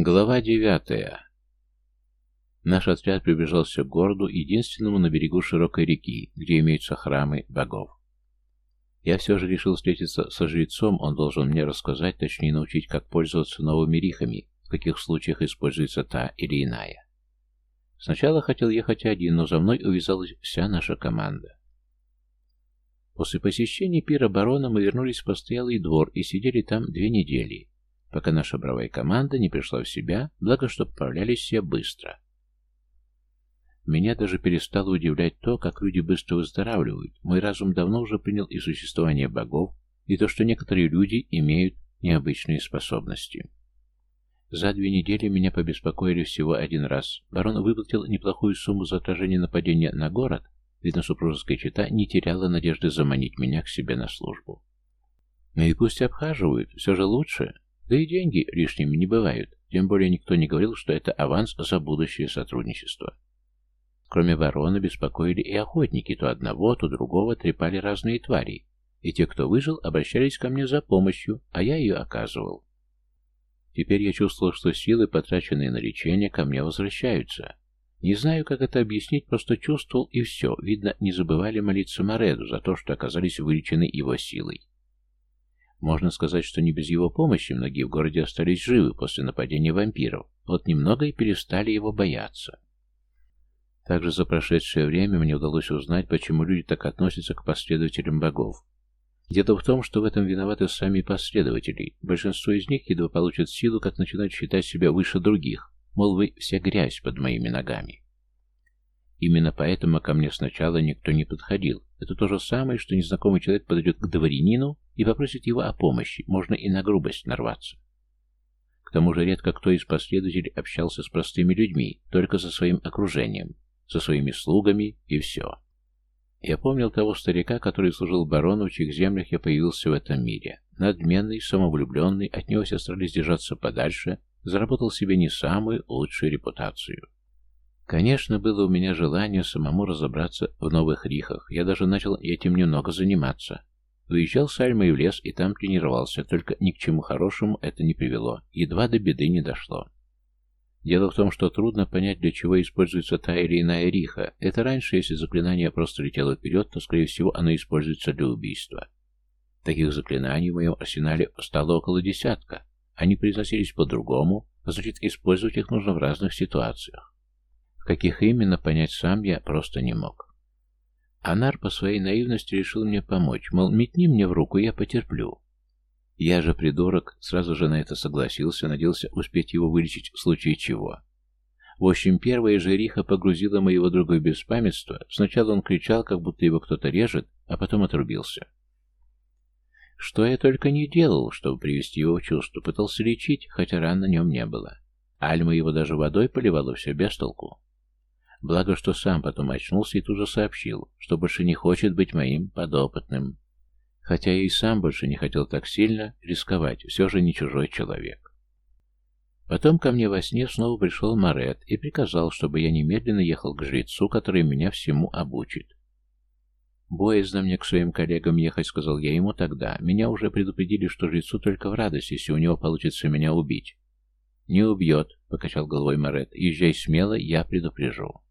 Глава девятая. Наш отряд приближался к городу, единственному на берегу широкой реки, где имеются храмы богов. Я все же решил встретиться со жрецом, он должен мне рассказать, точнее научить, как пользоваться новыми рихами, в каких случаях используется та или иная. Сначала хотел ехать один, но за мной увязалась вся наша команда. После посещения пира барона мы вернулись в постоялый двор и сидели там две недели, пока наша бравая команда не пришла в себя, благо что поправлялись все быстро. Меня даже перестало удивлять то, как люди быстро выздоравливают. Мой разум давно уже принял и существование богов, и то, что некоторые люди имеют необычные способности. За две недели меня побеспокоили всего один раз. Барон выплатил неплохую сумму за отражение нападения на город, видно, супружеская чита не теряла надежды заманить меня к себе на службу. Ну и пусть обхаживают, все же лучше, да и деньги лишними не бывают, тем более никто не говорил, что это аванс за будущее сотрудничество. Кроме барона беспокоили и охотники, то одного, то другого трепали разные твари, и те, кто выжил, обращались ко мне за помощью, а я ее оказывал. Теперь я чувствовал, что силы, потраченные на лечение, ко мне возвращаются. Не знаю, как это объяснить, просто чувствовал и все. Видно, не забывали молиться Мореду за то, что оказались вылечены его силой. Можно сказать, что не без его помощи многие в городе остались живы после нападения вампиров, вот немного и перестали его бояться. Также за прошедшее время мне удалось узнать, почему люди так относятся к последователям богов. Дело в том, что в этом виноваты сами последователи. Большинство из них едва получат силу, как начинают считать себя выше других, мол, вы вся грязь под моими ногами. Именно поэтому ко мне сначала никто не подходил. Это то же самое, что незнакомый человек подойдет к дворянину и попросит его о помощи, можно и на грубость нарваться. К тому же редко кто из последователей общался с простыми людьми, только со своим окружением, со своими слугами и все. Я помнил того старика, который служил барону, в чьих землях я появился в этом мире. Надменный, самовлюбленный, от него все старались держаться подальше, заработал себе не самую лучшую репутацию. Конечно, было у меня желание самому разобраться в новых рихах. Я даже начал этим немного заниматься. Выезжал с Альмой в лес и там тренировался, только ни к чему хорошему это не привело. Едва до беды не дошло. Дело в том, что трудно понять, для чего используется та или иная риха. Это раньше, если заклинание просто летело вперед, то, скорее всего, оно используется для убийства. Таких заклинаний в моем арсенале стало около десятка. Они произносились по-другому, значит, использовать их нужно в разных ситуациях каких именно, понять сам я просто не мог. Анар по своей наивности решил мне помочь, мол, метни мне в руку, я потерплю. Я же, придурок, сразу же на это согласился, надеялся успеть его вылечить в случае чего. В общем, первая жериха погрузила моего друга в беспамятство. Сначала он кричал, как будто его кто-то режет, а потом отрубился. Что я только не делал, чтобы привести его в чувство. Пытался лечить, хотя ран на нем не было. Альма его даже водой поливала все без толку. Благо, что сам потом очнулся и тут же сообщил, что больше не хочет быть моим подопытным. Хотя я и сам больше не хотел так сильно рисковать, все же не чужой человек. Потом ко мне во сне снова пришел Марет и приказал, чтобы я немедленно ехал к жрецу, который меня всему обучит. «Боязно мне к своим коллегам ехать», — сказал я ему тогда. «Меня уже предупредили, что жрецу только в радость, если у него получится меня убить». «Не убьет», — покачал головой Марет. «Езжай смело, я предупрежу».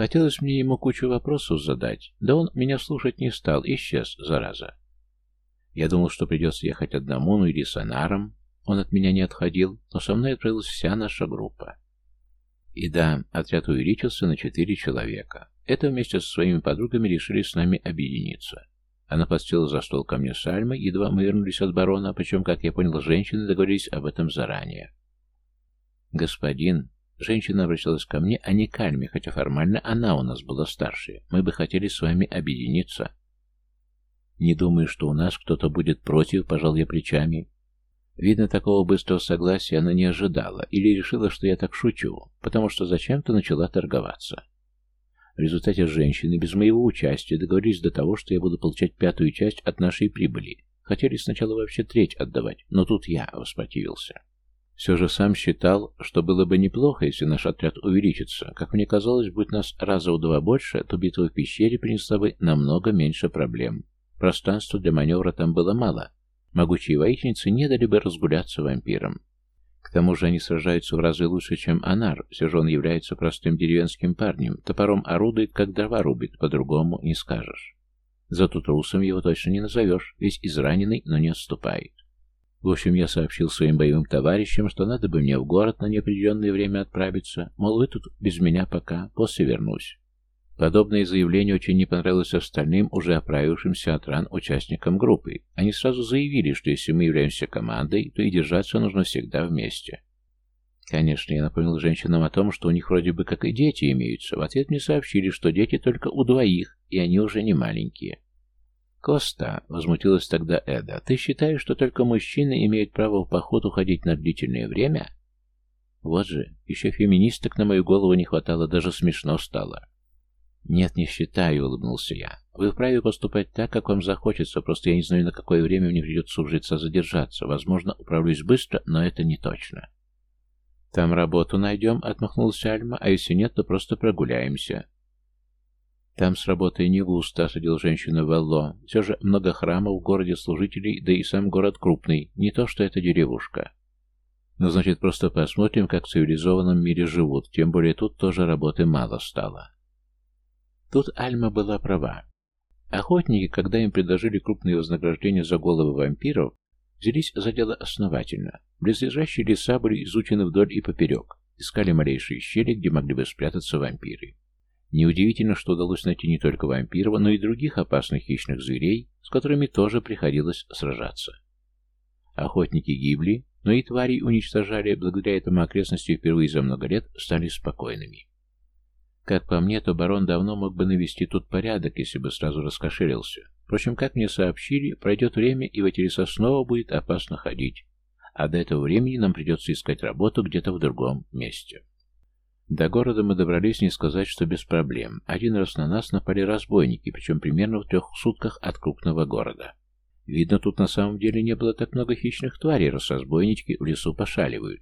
Хотелось мне ему кучу вопросов задать, да он меня слушать не стал, исчез, зараза. Я думал, что придется ехать одному, ну или с Анаром. Он от меня не отходил, но со мной отправилась вся наша группа. И да, отряд увеличился на четыре человека. Это вместе со своими подругами решили с нами объединиться. Она подсела за стол ко мне с Альмой, едва мы вернулись от барона, причем, как я понял, женщины договорились об этом заранее. «Господин, Женщина обращалась ко мне, а не к Альме, хотя формально она у нас была старше. Мы бы хотели с вами объединиться. Не думаю, что у нас кто-то будет против, пожал я плечами. Видно, такого быстрого согласия она не ожидала или решила, что я так шучу, потому что зачем-то начала торговаться. В результате женщины без моего участия договорились до того, что я буду получать пятую часть от нашей прибыли. Хотели сначала вообще треть отдавать, но тут я воспротивился. Все же сам считал, что было бы неплохо, если наш отряд увеличится. Как мне казалось, будь нас раза в два больше, то битва в пещере принесла бы намного меньше проблем. Пространства для маневра там было мало. Могучие воительницы не дали бы разгуляться вампирам. К тому же они сражаются в разы лучше, чем Анар, все же он является простым деревенским парнем, топором орудует, как дрова рубит, по-другому не скажешь. Зато трусом его точно не назовешь, весь израненный, но не отступает. В общем, я сообщил своим боевым товарищам, что надо бы мне в город на неопределенное время отправиться, мол, вы тут без меня пока, после вернусь. Подобное заявление очень не понравилось остальным, уже оправившимся от ран участникам группы. Они сразу заявили, что если мы являемся командой, то и держаться нужно всегда вместе. Конечно, я напомнил женщинам о том, что у них вроде бы как и дети имеются. В ответ мне сообщили, что дети только у двоих, и они уже не маленькие. «Коста», — возмутилась тогда Эда, — «ты считаешь, что только мужчины имеют право в поход уходить на длительное время?» Вот же, еще феминисток на мою голову не хватало, даже смешно стало. «Нет, не считаю», — улыбнулся я. «Вы вправе поступать так, как вам захочется, просто я не знаю, на какое время мне придется ужиться задержаться. Возможно, управлюсь быстро, но это не точно». «Там работу найдем», — отмахнулся Альма, «а если нет, то просто прогуляемся». «Там с работой не густо», — осадил женщину Велло. «Все же много храмов в городе служителей, да и сам город крупный, не то что эта деревушка». «Ну, значит, просто посмотрим, как в цивилизованном мире живут, тем более тут тоже работы мало стало». Тут Альма была права. Охотники, когда им предложили крупные вознаграждения за головы вампиров, взялись за дело основательно. Близлежащие леса были изучены вдоль и поперек, искали малейшие щели, где могли бы спрятаться вампиры. Неудивительно, что удалось найти не только вампиров, но и других опасных хищных зверей, с которыми тоже приходилось сражаться. Охотники гибли, но и твари уничтожали, благодаря этому окрестности впервые за много лет стали спокойными. Как по мне, то барон давно мог бы навести тут порядок, если бы сразу раскошелился. Впрочем, как мне сообщили, пройдет время, и в эти леса снова будет опасно ходить. А до этого времени нам придется искать работу где-то в другом месте. До города мы добрались не сказать, что без проблем. Один раз на нас напали разбойники, причем примерно в трех сутках от крупного города. Видно, тут на самом деле не было так много хищных тварей, раз разбойнички в лесу пошаливают.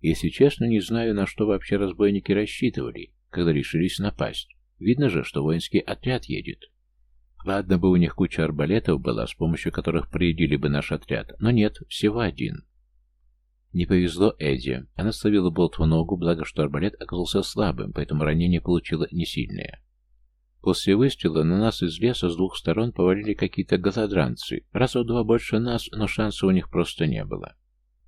Если честно, не знаю, на что вообще разбойники рассчитывали когда решились напасть. Видно же, что воинский отряд едет. Ладно бы у них куча арбалетов была, с помощью которых проедили бы наш отряд, но нет, всего один. Не повезло Эдди. Она словила болт в ногу, благо что арбалет оказался слабым, поэтому ранение получило не сильное. После выстрела на нас из леса с двух сторон повалили какие-то голодранцы. Раза в два больше нас, но шанса у них просто не было.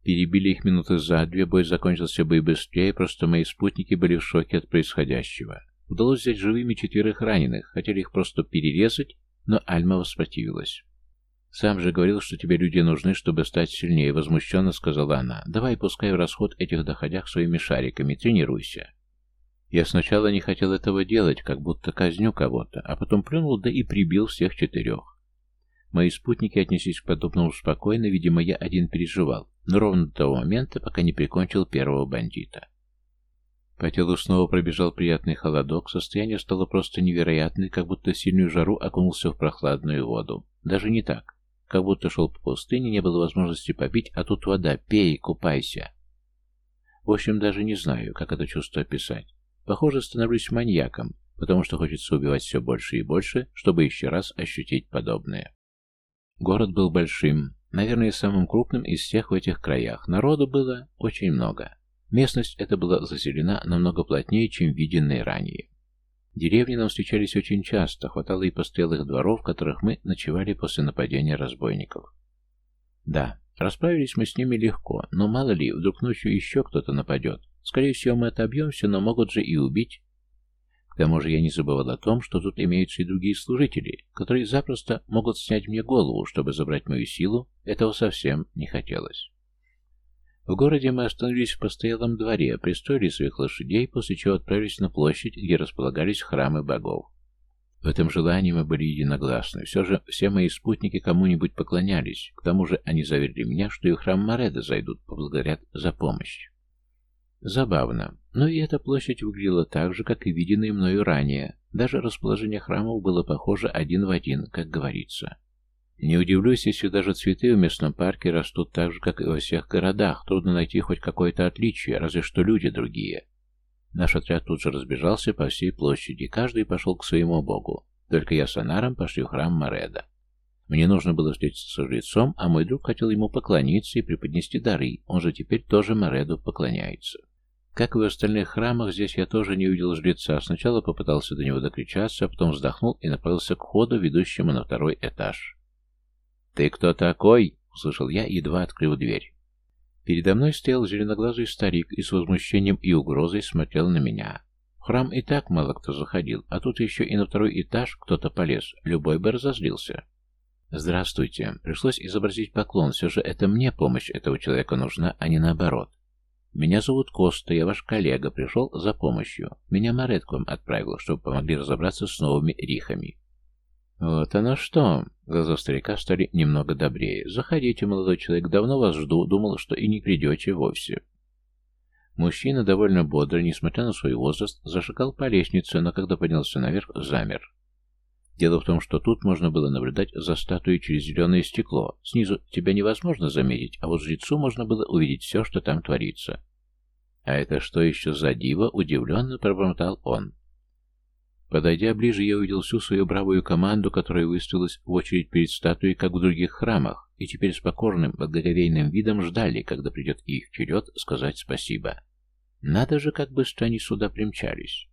Перебили их минуты за две, бой закончился бы и быстрее, просто мои спутники были в шоке от происходящего. Удалось взять живыми четверых раненых, хотели их просто перерезать, но Альма воспротивилась. «Сам же говорил, что тебе люди нужны, чтобы стать сильнее», — возмущенно сказала она. «Давай пускай в расход этих доходях своими шариками, тренируйся». Я сначала не хотел этого делать, как будто казню кого-то, а потом плюнул, да и прибил всех четырех. Мои спутники отнеслись к подобному спокойно, видимо, я один переживал, но ровно до того момента, пока не прикончил первого бандита. По телу снова пробежал приятный холодок, состояние стало просто невероятное, как будто сильную жару окунулся в прохладную воду. Даже не так. Как будто шел по пустыне, не было возможности попить, а тут вода, пей, купайся. В общем, даже не знаю, как это чувство описать. Похоже, становлюсь маньяком, потому что хочется убивать все больше и больше, чтобы еще раз ощутить подобное. Город был большим, наверное, самым крупным из всех в этих краях. Народу было очень много. Местность эта была заселена намного плотнее, чем виденные ранее. Деревни нам встречались очень часто, хватало и постоялых дворов, в которых мы ночевали после нападения разбойников. Да, расправились мы с ними легко, но мало ли, вдруг ночью еще кто-то нападет. Скорее всего, мы отобьемся, но могут же и убить. К тому же я не забывал о том, что тут имеются и другие служители, которые запросто могут снять мне голову, чтобы забрать мою силу, этого совсем не хотелось. В городе мы остановились в постоялом дворе, пристроили своих лошадей, после чего отправились на площадь, где располагались храмы богов. В этом желании мы были единогласны. Все же все мои спутники кому-нибудь поклонялись. К тому же они заверили меня, что и в храм Мореда зайдут, поблагодарят за помощь. Забавно, но и эта площадь выглядела так же, как и виденные мною ранее. Даже расположение храмов было похоже один в один, как говорится. Не удивлюсь, если даже цветы в местном парке растут так же, как и во всех городах. Трудно найти хоть какое-то отличие, разве что люди другие. Наш отряд тут же разбежался по всей площади, каждый пошел к своему богу. Только я с Анаром пошли в храм Мореда. Мне нужно было встретиться со жрецом, а мой друг хотел ему поклониться и преподнести дары, он же теперь тоже Мореду поклоняется. Как и в остальных храмах, здесь я тоже не увидел жреца. Сначала попытался до него докричаться, а потом вздохнул и направился к ходу, ведущему на второй этаж. «Ты кто такой?» — услышал я, едва открыв дверь. Передо мной стоял зеленоглазый старик и с возмущением и угрозой смотрел на меня. В храм и так мало кто заходил, а тут еще и на второй этаж кто-то полез. Любой бы разозлился. «Здравствуйте. Пришлось изобразить поклон. Все же это мне помощь этого человека нужна, а не наоборот. Меня зовут Коста, я ваш коллега, пришел за помощью. Меня Марет к вам отправил, чтобы помогли разобраться с новыми рихами». «Вот оно что!» Глаза старика стали немного добрее. «Заходите, молодой человек, давно вас жду, думал, что и не придете вовсе». Мужчина довольно бодро, несмотря на свой возраст, зашагал по лестнице, но когда поднялся наверх, замер. Дело в том, что тут можно было наблюдать за статуей через зеленое стекло. Снизу тебя невозможно заметить, а вот жрецу можно было увидеть все, что там творится. «А это что еще за диво?» — удивленно пробормотал он. Подойдя ближе, я увидел всю свою бравую команду, которая выставилась в очередь перед статуей, как в других храмах, и теперь с покорным, благоговейным видом ждали, когда придет их черед сказать спасибо. Надо же, как быстро они сюда примчались.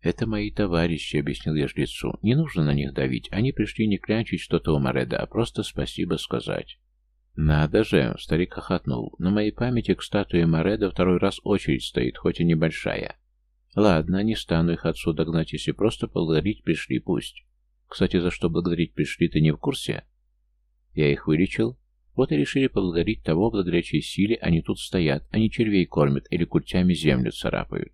«Это мои товарищи», — объяснил я жрецу. «Не нужно на них давить. Они пришли не клянчить что-то у Мореда, а просто спасибо сказать». «Надо же!» — старик хохотнул. «На моей памяти к статуе Мореда второй раз очередь стоит, хоть и небольшая. Ладно, не стану их отсюда гнать, если просто поблагодарить пришли, пусть. Кстати, за что благодарить пришли, ты не в курсе?» Я их вылечил. Вот и решили поблагодарить того, благодаря чьей силе они тут стоят, они червей кормят или культями землю царапают.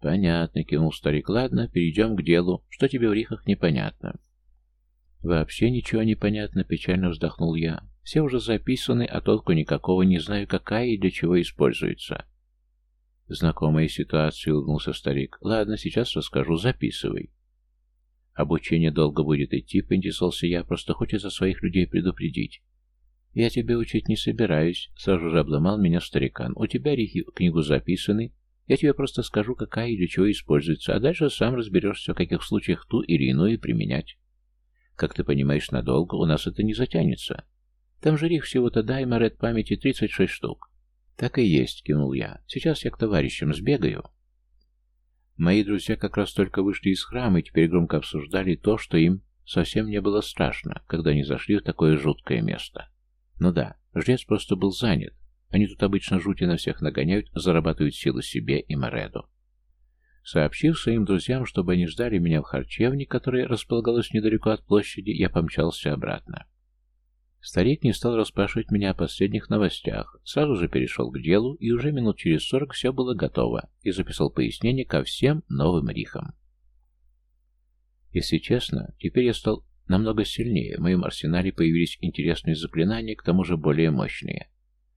«Понятно», — кивнул старик. «Ладно, перейдем к делу. Что тебе в рихах непонятно?» «Вообще ничего не понятно», — печально вздохнул я. «Все уже записаны, а толку никакого, не знаю, какая и для чего используется». «Знакомая ситуация», — улыбнулся старик. «Ладно, сейчас расскажу, записывай». «Обучение долго будет идти», — поинтересовался я, просто хочется своих людей предупредить. «Я тебя учить не собираюсь», — сразу же обломал меня старикан. «У тебя рихи в книгу записаны, я тебе просто скажу, какая и для чего используется, а дальше сам разберешься, в каких случаях ту или иную применять. Как ты понимаешь, надолго у нас это не затянется. Там же рих всего-то дай Морет памяти 36 штук. Так и есть, кивнул я. Сейчас я к товарищам сбегаю. Мои друзья как раз только вышли из храма и теперь громко обсуждали то, что им совсем не было страшно, когда они зашли в такое жуткое место. Ну да, жрец просто был занят, они тут обычно жути на всех нагоняют, зарабатывают силы себе и Мореду. Сообщив своим друзьям, чтобы они ждали меня в харчевне, которая располагалась недалеко от площади, я помчался обратно. Старик не стал расспрашивать меня о последних новостях, сразу же перешел к делу, и уже минут через сорок все было готово, и записал пояснение ко всем новым рихам. Если честно, теперь я стал намного сильнее, в моем арсенале появились интересные заклинания, к тому же более мощные.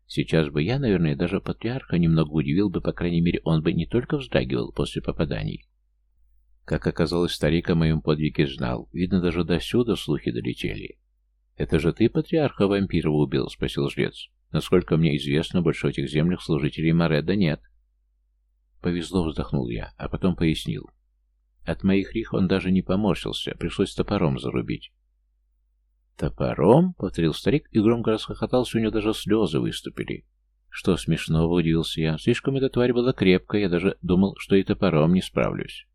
Сейчас бы я, наверное, даже патриарха немного удивил бы, по крайней мере, он бы не только вздрагивал после попаданий. Как оказалось, старик о моем подвиге знал. Видно, даже до сюда слухи долетели. «Это же ты патриарха вампирова убил?» — спросил жрец. «Насколько мне известно, больше в этих землях служителей Мореда нет». Повезло, вздохнул я, а потом пояснил. От моих рих он даже не поморщился, пришлось топором зарубить. «Топором?» — повторил старик и громко расхохотался, у него даже слезы выступили. «Что смешного?» — удивился я. «Слишком эта тварь была крепкая, я даже думал, что и топором не справлюсь».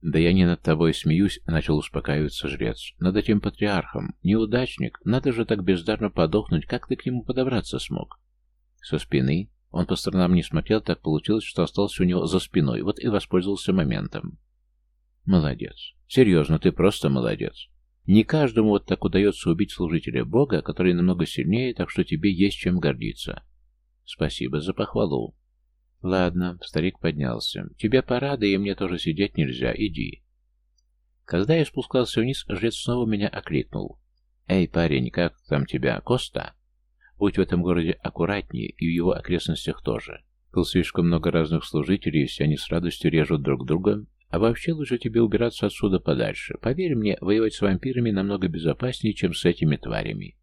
«Да я не над тобой смеюсь», — начал успокаиваться жрец. «Над этим патриархом. Неудачник. Надо же так бездарно подохнуть. Как ты к нему подобраться смог?» «Со спины. Он по сторонам не смотрел, так получилось, что остался у него за спиной. Вот и воспользовался моментом». «Молодец. Серьезно, ты просто молодец. Не каждому вот так удается убить служителя Бога, который намного сильнее, так что тебе есть чем гордиться. Спасибо за похвалу. Ладно, старик поднялся. Тебе пора, да и мне тоже сидеть нельзя, иди. Когда я спускался вниз, жрец снова меня окликнул. «Эй, парень, как там тебя? Коста?» Будь в этом городе аккуратнее, и в его окрестностях тоже. Был слишком много разных служителей, все они с радостью режут друг друга, а вообще лучше тебе убираться отсюда подальше. Поверь мне, воевать с вампирами намного безопаснее, чем с этими тварями.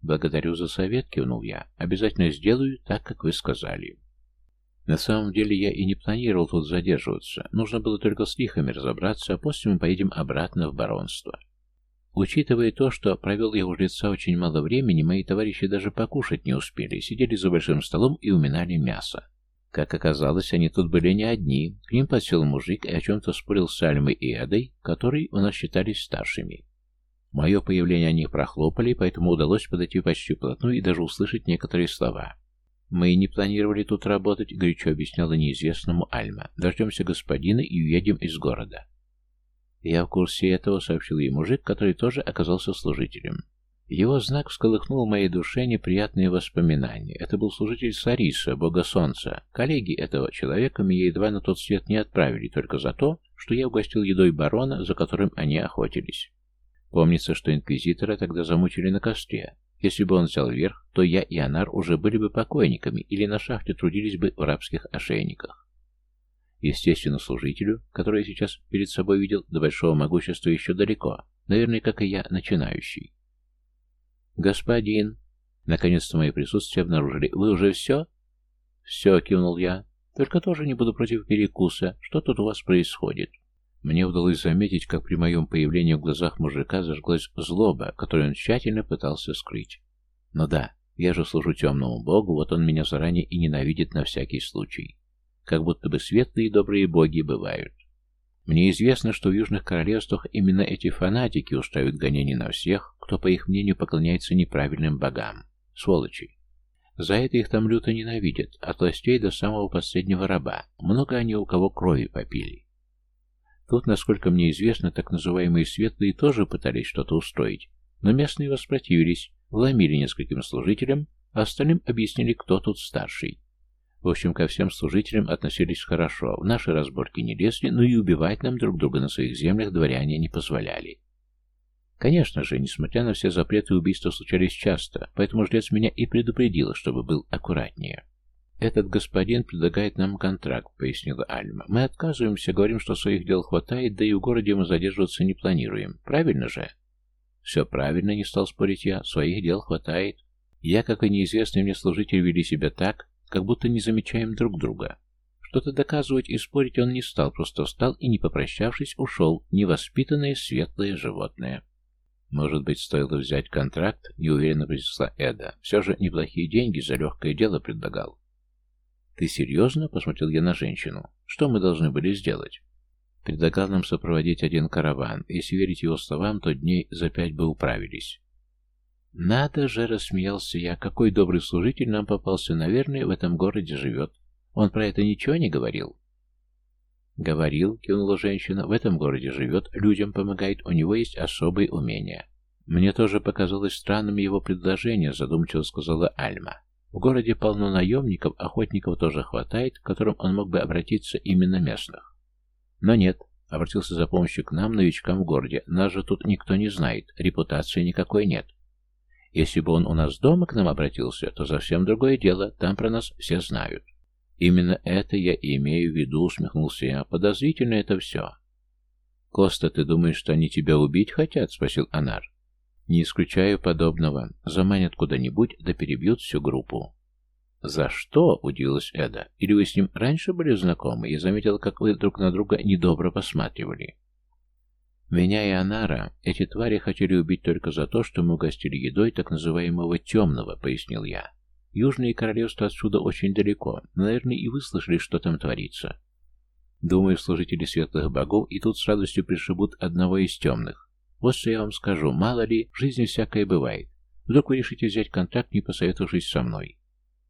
Благодарю за совет, кивнул я. Обязательно сделаю так, как вы сказали. На самом деле я и не планировал тут задерживаться. Нужно было только с лихами разобраться, а после мы поедем обратно в баронство. Учитывая то, что провел я у жреца очень мало времени, мои товарищи даже покушать не успели, сидели за большим столом и уминали мясо. Как оказалось, они тут были не одни. К ним подсел мужик и о чем-то спорил с Альмой и Эдой, которые у нас считались старшими. Мое появление они прохлопали, поэтому удалось подойти почти вплотную и даже услышать некоторые слова. «Мы не планировали тут работать», — горячо объясняла неизвестному Альма. «Дождемся господина и уедем из города». «Я в курсе этого», — сообщил ей мужик, который тоже оказался служителем. Его знак всколыхнул в моей душе неприятные воспоминания. Это был служитель Сариса, бога солнца. Коллеги этого человека меня едва на тот свет не отправили, только за то, что я угостил едой барона, за которым они охотились. Помнится, что инквизитора тогда замучили на костре. Если бы он взял верх, то я и Анар уже были бы покойниками или на шахте трудились бы в рабских ошейниках. Естественно, служителю, который я сейчас перед собой видел, до большого могущества еще далеко, наверное, как и я, начинающий. «Господин!» Наконец-то мое присутствие обнаружили. «Вы уже все?» «Все», — кивнул я. «Только тоже не буду против перекуса. Что тут у вас происходит?» Мне удалось заметить, как при моем появлении в глазах мужика зажглась злоба, которую он тщательно пытался скрыть. Но да, я же служу темному богу, вот он меня заранее и ненавидит на всякий случай. Как будто бы светлые и добрые боги бывают. Мне известно, что в Южных Королевствах именно эти фанатики устраивают гонения на всех, кто, по их мнению, поклоняется неправильным богам. Сволочи. За это их там люто ненавидят, от властей до самого последнего раба. Много они у кого крови попили. Тут, насколько мне известно, так называемые светлые тоже пытались что-то устроить, но местные воспротивились, вломили нескольким служителям, а остальным объяснили, кто тут старший. В общем, ко всем служителям относились хорошо, в наши разборки не лезли, но и убивать нам друг друга на своих землях дворяне не позволяли. Конечно же, несмотря на все запреты, убийства случались часто, поэтому жрец меня и предупредил, чтобы был аккуратнее. «Этот господин предлагает нам контракт», — пояснила Альма. «Мы отказываемся, говорим, что своих дел хватает, да и в городе мы задерживаться не планируем. Правильно же?» «Все правильно», — не стал спорить я. «Своих дел хватает». Я, как и неизвестный мне служитель, вели себя так, как будто не замечаем друг друга. Что-то доказывать и спорить он не стал, просто встал и, не попрощавшись, ушел, невоспитанное светлое животное. «Может быть, стоило взять контракт?» — неуверенно произнесла Эда. «Все же неплохие деньги за легкое дело предлагал». «Ты серьезно?» — посмотрел я на женщину. «Что мы должны были сделать?» Предлагал нам сопроводить один караван. Если верить его словам, то дней за пять бы управились. «Надо же!» — рассмеялся я. «Какой добрый служитель нам попался, наверное, в этом городе живет. Он про это ничего не говорил?» «Говорил», — кивнула женщина, — «в этом городе живет, людям помогает, у него есть особые умения». «Мне тоже показалось странным его предложение», — задумчиво сказала Альма. В городе полно наемников, охотников тоже хватает, к которым он мог бы обратиться именно местных. Но нет, обратился за помощью к нам, новичкам в городе. Нас же тут никто не знает, репутации никакой нет. Если бы он у нас дома к нам обратился, то совсем другое дело, там про нас все знают. Именно это я и имею в виду, усмехнулся я. Подозрительно это все. Коста, ты думаешь, что они тебя убить хотят? Спросил Анар. Не исключаю подобного. Заманят куда-нибудь, да перебьют всю группу. «За что?» — удивилась Эда. «Или вы с ним раньше были знакомы? Я заметил, как вы друг на друга недобро посматривали». Меня и Анара эти твари хотели убить только за то, что мы угостили едой так называемого «темного», — пояснил я. Южные королевства отсюда очень далеко, но, наверное, и вы слышали, что там творится. Думаю, служители светлых богов и тут с радостью пришибут одного из темных. Вот что я вам скажу, мало ли, в жизни всякое бывает. Вдруг вы решите взять контракт, не посоветовавшись со мной.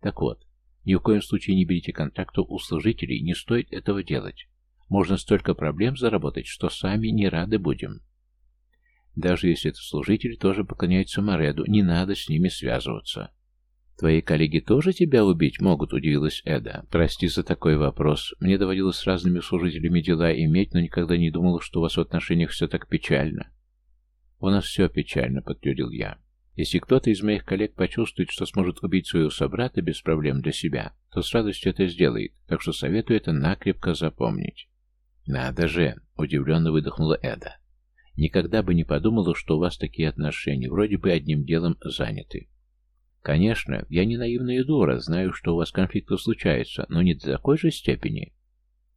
Так вот, ни в коем случае не берите контракта у служителей, не стоит этого делать. Можно столько проблем заработать, что сами не рады будем. Даже если это служители тоже поклоняются Мореду, не надо с ними связываться. «Твои коллеги тоже тебя убить могут?» – удивилась Эда. «Прости за такой вопрос. Мне доводилось с разными служителями дела иметь, но никогда не думала, что у вас в отношениях все так печально. «У нас все печально», — подтвердил я. «Если кто-то из моих коллег почувствует, что сможет убить своего собрата без проблем для себя, то с радостью это сделает, так что советую это накрепко запомнить». «Надо же!» — удивленно выдохнула Эда. «Никогда бы не подумала, что у вас такие отношения, вроде бы одним делом заняты». «Конечно, я не наивная дура, знаю, что у вас конфликты случаются, но не до такой же степени».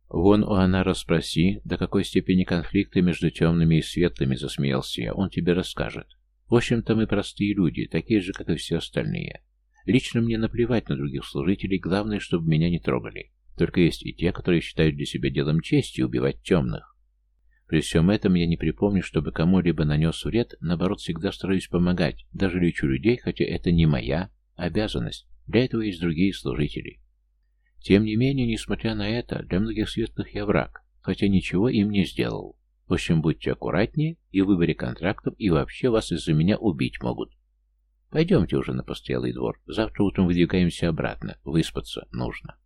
«Вон у Анара спроси, до какой степени конфликты между темными и светлыми, засмеялся я, он тебе расскажет. В общем-то, мы простые люди, такие же, как и все остальные. Лично мне наплевать на других служителей, главное, чтобы меня не трогали. Только есть и те, которые считают для себя делом чести убивать темных. При всем этом я не припомню, чтобы кому-либо нанес вред, наоборот, всегда стараюсь помогать, даже лечу людей, хотя это не моя обязанность. Для этого есть другие служители. Тем не менее, несмотря на это, для многих светлых я враг, хотя ничего им не сделал. В общем, будьте аккуратнее и в выборе контрактов, и вообще вас из-за меня убить могут. Пойдемте уже на постоялый двор. Завтра утром выдвигаемся обратно. Выспаться нужно.